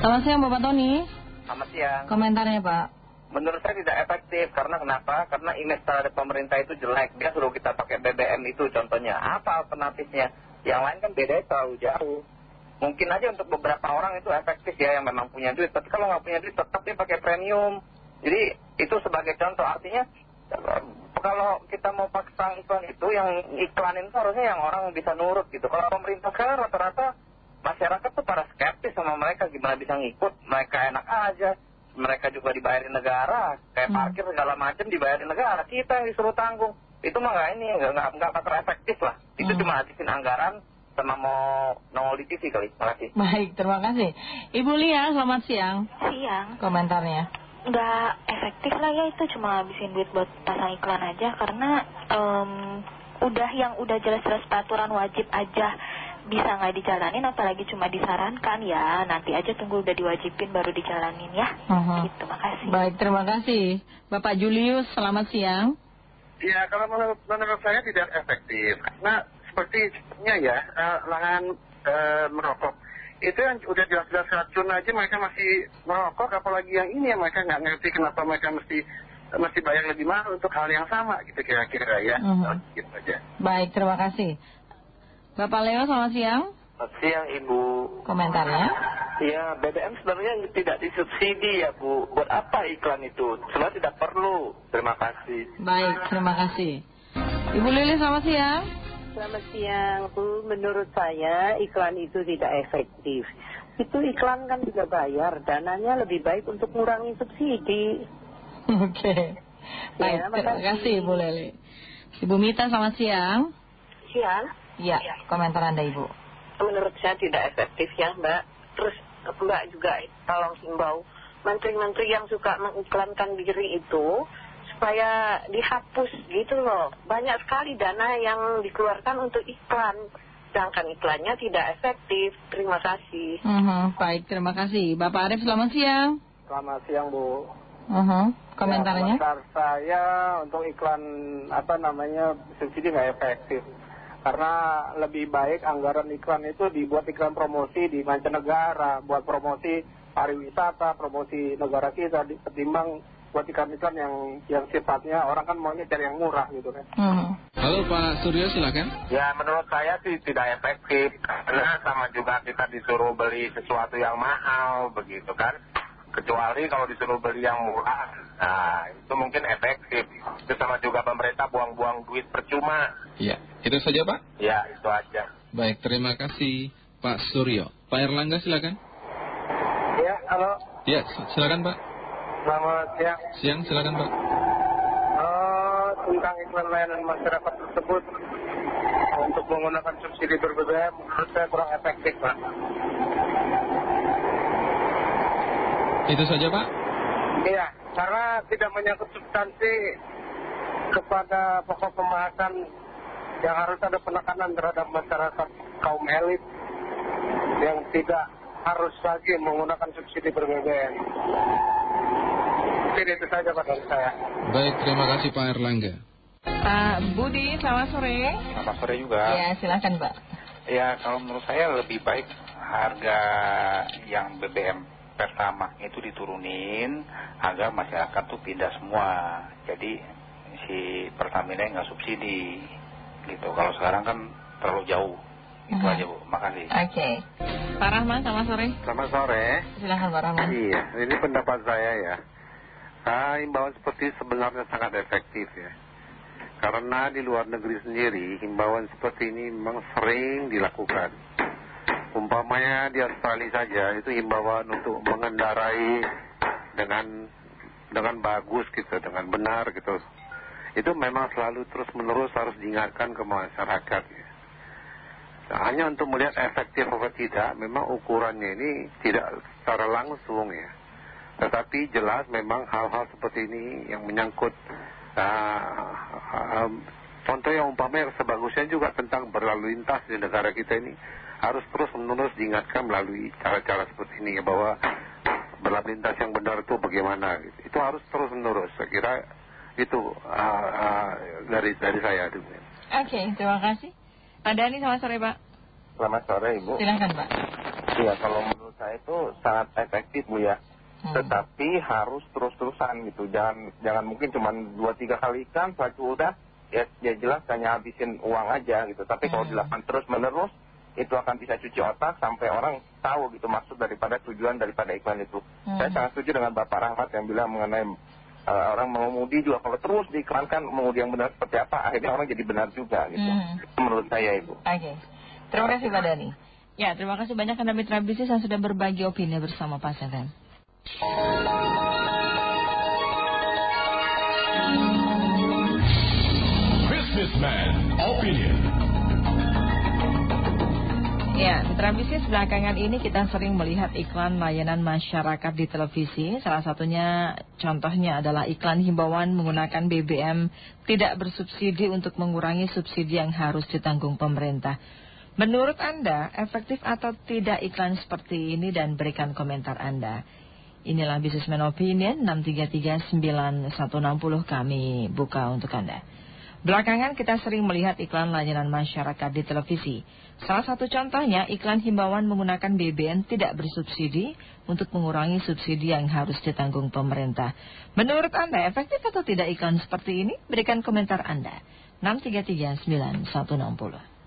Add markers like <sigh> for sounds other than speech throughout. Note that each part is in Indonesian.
Selamat siang Bapak Tony. Selamat siang. Komentarnya Pak. Menurut saya tidak efektif karena kenapa? Karena image terhadap pemerintah itu jelek. Dia suruh kita pakai BBM itu contohnya. Apa alternatifnya? Yang lain kan beda terlalu jauh. Mungkin aja untuk beberapa orang itu efektif ya yang memang punya duit. Tapi kalau nggak punya duit tetap dia pakai premium. Jadi itu sebagai contoh. Artinya kalau kita mau pasang iklan itu yang iklanin itu harusnya yang orang bisa nurut gitu. Kalau pemerintah sekarang rata-rata masyarakat tuh pada skeptis sama mereka gimana bisa ngikut. Mereka enak aja. Mereka juga dibayarin negara. Kayak parkir segala macam dibayarin negara. Kita yang disuruh tanggung. Itu mah nggak ini, nggak nggak efektif lah. Itu cuma habisin anggaran sama mau nongol di TV kali. Terima kasih. Baik, terima kasih. Ibu Lia, selamat siang. Siang, Komentarnya. nggak efektif lah ya itu cuma habisin duit buat pasang iklan aja karena em, udah yang udah jelas-jelas peraturan wajib aja bisa nggak dijalanin apalagi cuma disarankan ya nanti aja tunggu udah diwajibin baru dijalanin ya Mhm. gitu makasih Baik, terima kasih. Bapak Julius, selamat siang. Ya, kalau menurut, menurut saya tidak efektif. Karena sepertinya ya, eh, lahan eh, merokok. Itu yang udah jelas-jelas racun aja mereka masih merokok, apalagi yang ini yang mereka nggak ngerti kenapa mereka mesti mesti bayar lebih mahal untuk hal yang sama gitu kira-kira ya. Mhm. Gitu aja. Baik, terima kasih. Bapak Leo, selamat siang. Selamat siang Ibu. Komentarnya. Ya BBM sebenarnya tidak disubsidi ya Bu. Buat apa iklan itu? Sebenarnya tidak perlu. Terima kasih. Baik, terima kasih. Ibu Lili, selamat siang. Selamat siang Bu, menurut saya iklan itu tidak efektif. Itu iklan kan juga bayar, dananya lebih baik untuk mengurangi subsidi. Oke. Baik, Ya, terima kasih Ibu Lili. Ibu Mita, selamat siang. Siang, Ya, komentar Anda Ibu. menurut saya tidak efektif ya Mbak. Terus Mbak juga tolong himbau menteri-menteri yang suka mengiklankan diri itu supaya dihapus gitu loh. Banyak sekali dana yang dikeluarkan untuk iklan. Sedangkan iklannya tidak efektif. Terima kasih. Mhm, Baik, terima kasih. Bapak Arief, selamat siang. Selamat siang Bu. Mhm, Komentarnya. Ya, komentar saya untuk iklan apa namanya subsidi nggak efektif. Karena lebih baik anggaran iklan itu dibuat iklan promosi di mancanegara, buat promosi pariwisata, promosi negara kita, di- ketimbang buat iklan-iklan yang yang sifatnya orang kan maunya cari yang murah gitu kan. Mhm. Halo Pak Suryo silakan. Ya menurut saya sih tidak efektif karena sama juga kita disuruh beli sesuatu yang mahal begitu kan. Kecuali kalau disuruh beli yang murah, nah itu mungkin efektif. Itu sama juga pemerintah buang-buang duit percuma. Ya, itu saja Pak. Ya itu aja. Baik, terima kasih Pak Suryo. Pak Erlangga silakan. Ya, halo, Ya, si- silakan Pak. selamat siang. Siang silakan Pak. Eh, tentang iklan layanan masyarakat tersebut untuk menggunakan subsidi ber-BBM menurut saya kurang efektif Pak. Itu saja Pak. Iya, karena tidak menyangkut substansi kepada pokok pembahasan yang harus ada penekanan terhadap masyarakat kaum elit yang tidak harus lagi menggunakan subsidi ber-BBM. Jadi itu saja Pak dari saya. Baik, terima kasih Pak Erlangga. Pak Budi, selamat sore. Selamat sore juga. Ya, silakan Pak. Ya, kalau menurut saya lebih baik harga yang BBM pertama itu diturunin agar masyarakat tuh pindah semua. Jadi si Pertamina nggak subsidi gitu. Kalau sekarang kan terlalu jauh. Itu Mhm. aja Bu. Makasih. Oke. Pak Rahman, selamat sore. Selamat sore. Silakan Pak Rahman. Iya, ini pendapat saya ya. Ah, himbauan seperti sebenarnya sangat efektif ya. Karena di luar negeri sendiri, himbauan seperti ini memang sering dilakukan. Umpamanya di Australia saja, itu himbauan untuk mengendarai dengan dengan bagus gitu, dengan benar gitu. Itu memang selalu terus-menerus harus diingatkan ke masyarakat ya. Nah, hanya untuk melihat efektif apa tidak, memang ukurannya ini tidak secara langsung ya. Tetapi jelas memang hal-hal seperti ini yang menyangkut ah, um, contoh yang umpamanya sebagusnya juga tentang berlalu lintas di negara kita ini harus terus menerus diingatkan melalui cara-cara seperti ini ya bahwa berlalu lintas yang benar itu bagaimana gitu. itu harus terus menerus saya kira itu ah, ah, dari dari saya Oke, terima kasih. Pak Dhani, selamat sore Pak. Selamat sore Ibu. Silakan Pak. Iya kalau menurut saya itu sangat efektif Bu ya. Hmm. Tetapi harus terus-terusan gitu. Jangan jangan mungkin cuma dua tiga kali ikan, setelah itu udah ya, ya jelas hanya habisin uang aja gitu. Tapi kalau Hmm. dilakukan terus-menerus itu akan bisa cuci otak sampai orang tahu gitu maksud daripada tujuan daripada iklan itu. Hmm. Saya sangat setuju dengan Bapak Rahmat yang bilang mengenai eh, orang mengemudi juga kalau terus diiklankan mengemudi yang benar seperti apa akhirnya orang jadi benar juga gitu. Hmm. Itu menurut saya Ibu. Oke. Terima kasih Pak Dani. Ya, terima kasih banyak Anda mitra bisnis yang sudah berbagi opini bersama Pak Seten. Businessman Ya, mitra bisnis belakangan ini kita sering melihat iklan layanan masyarakat di televisi. Salah satunya contohnya adalah iklan himbauan menggunakan BBM tidak bersubsidi untuk mengurangi subsidi yang harus ditanggung pemerintah. Menurut Anda, efektif atau tidak iklan seperti ini dan berikan komentar Anda. Inilah Businessman Opinion 6339160 kami buka untuk Anda. Belakangan kita sering melihat iklan layanan masyarakat di televisi. Salah satu contohnya iklan himbauan menggunakan BBM tidak bersubsidi untuk mengurangi subsidi yang harus ditanggung pemerintah. Menurut Anda efektif atau tidak iklan seperti ini? Berikan komentar Anda. 633 9160.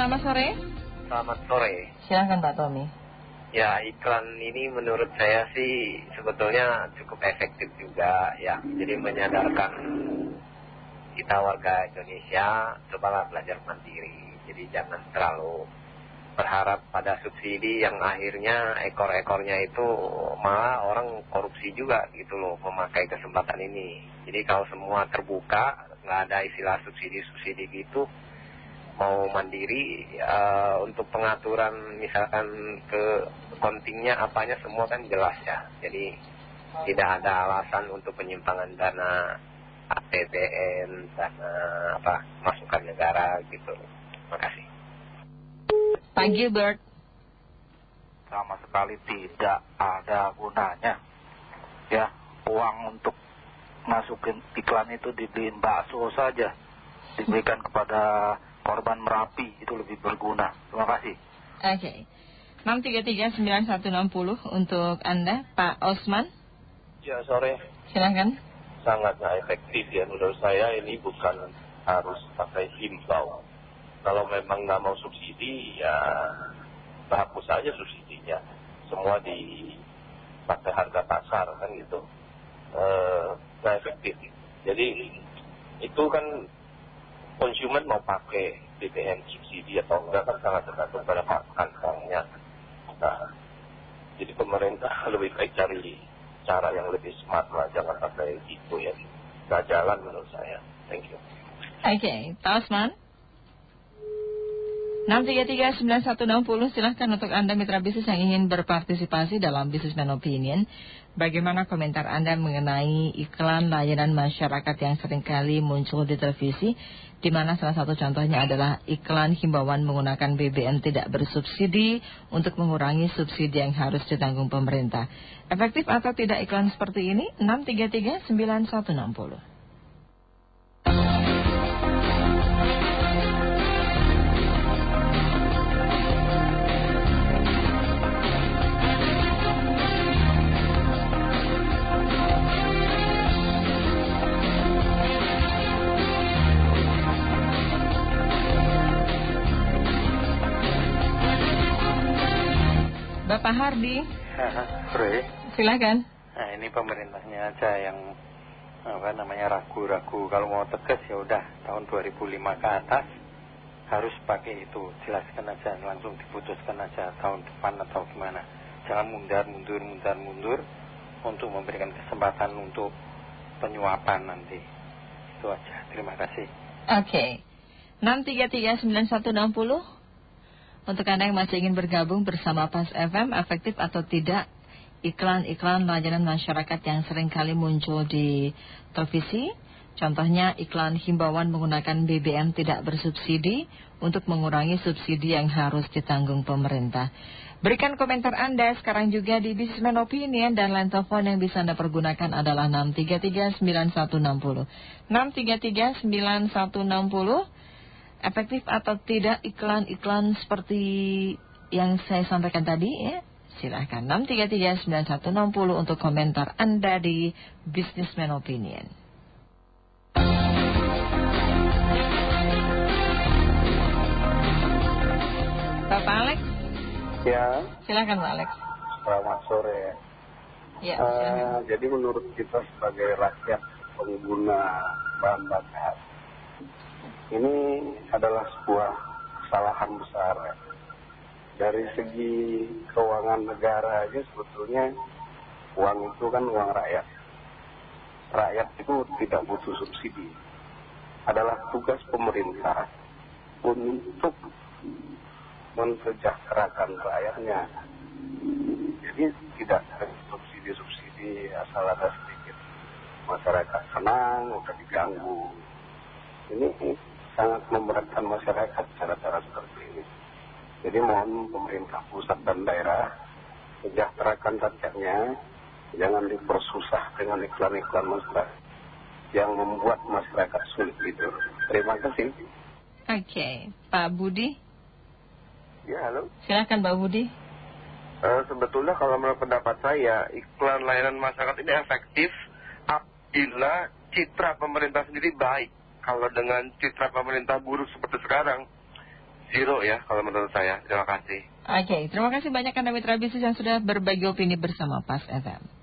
Selamat sore. Selamat sore. Silahkan Pak Tommy. Ya iklan ini menurut saya sih sebetulnya cukup efektif juga ya. Jadi menyadarkan kita warga Indonesia cobalah belajar mandiri. Jadi jangan terlalu berharap pada subsidi yang akhirnya ekor-ekornya itu malah orang korupsi juga gitu loh memakai kesempatan ini. Jadi kalau semua terbuka nggak ada istilah subsidi-subsidi gitu mau mandiri eh, untuk pengaturan misalkan ke kontingnya apanya semua kan jelas ya jadi tidak ada alasan untuk penyimpangan dana APBN dana apa masukan negara gitu terima kasih Pak Gilbert. sama sekali tidak ada gunanya. Ya, uang untuk masukin iklan itu dibeliin bakso saja. Diberikan kepada korban Merapi itu lebih berguna. Terima kasih. Oke. 6339160 untuk Anda, Pak Osman. Ya sore, Silahkan. sangat nggak efektif ya menurut saya ini bukan harus pakai himbau. Kalau memang nggak mau subsidi ya hapus saja subsidinya. Semua di pakai harga pasar kan gitu. Eh, nggak efektif. Jadi itu kan konsumen mau pakai BBM subsidi atau enggak kan sangat tergantung pada kantongnya. Nah, jadi pemerintah <laughs> lebih baik cari cara yang lebih smart lah, jangan pakai itu ya. Nggak jalan menurut saya. Thank you. Oke, Osman. 6339160 silahkan untuk Anda mitra bisnis yang ingin berpartisipasi dalam Businessman Opinion. Bagaimana komentar Anda mengenai iklan layanan masyarakat yang sering kali muncul di televisi, di mana salah satu contohnya adalah iklan himbauan menggunakan BBM tidak bersubsidi untuk mengurangi subsidi yang harus ditanggung pemerintah. Efektif atau tidak iklan seperti ini? 6339160. Bapak Hardi, <laughs> Sore. silakan. Nah ini pemerintahnya aja yang apa namanya ragu-ragu. Kalau mau tegas ya udah tahun 2005 ke atas harus pakai itu. Jelaskan aja langsung diputuskan aja tahun depan atau gimana. Jangan mundur mundur mundur mundur untuk memberikan kesempatan untuk penyuapan nanti. Itu aja. Terima kasih. Oke. 6339160 Untuk Anda yang masih ingin bergabung bersama PAS FM Efektif atau tidak Iklan-iklan layanan masyarakat yang sering kali muncul di televisi Contohnya iklan himbauan menggunakan BBM tidak bersubsidi Untuk mengurangi subsidi yang harus ditanggung pemerintah Berikan komentar Anda sekarang juga di Businessman Opinion dan line telepon yang bisa Anda pergunakan adalah 633-9160. 633-9160. Efektif atau tidak iklan-iklan seperti yang saya sampaikan tadi ya? Silahkan 633-9160 untuk komentar Anda di Businessman Opinion. Bapak Alex Ya. Silakan Pak Alex. Selamat sore. Ya, uh, jadi menurut kita sebagai rakyat pengguna bahan bakar, ini adalah sebuah kesalahan besar. Dari segi keuangan negara aja sebetulnya uang itu kan uang rakyat. Rakyat itu tidak butuh subsidi. Adalah tugas pemerintah untuk mensejahterakan rakyatnya. Jadi tidak subsidi-subsidi asal ada sedikit masyarakat senang atau diganggu. Ini sangat memberatkan masyarakat cara-cara seperti ini. Jadi mohon pemerintah pusat dan daerah sejahterakan rakyatnya, jangan dipersusah dengan iklan-iklan masyarakat yang membuat masyarakat sulit tidur. Terima kasih. Oke, Pak Budi. Ya, halo. Silakan Mbak Budi. Uh, sebetulnya kalau menurut pendapat saya, iklan layanan masyarakat ini efektif apabila citra pemerintah sendiri baik. Kalau dengan citra pemerintah buruk seperti sekarang, zero ya kalau menurut saya. Terima kasih. Oke, terima kasih banyak Anda Mitra Bisnis yang sudah berbagi opini bersama PAS FM.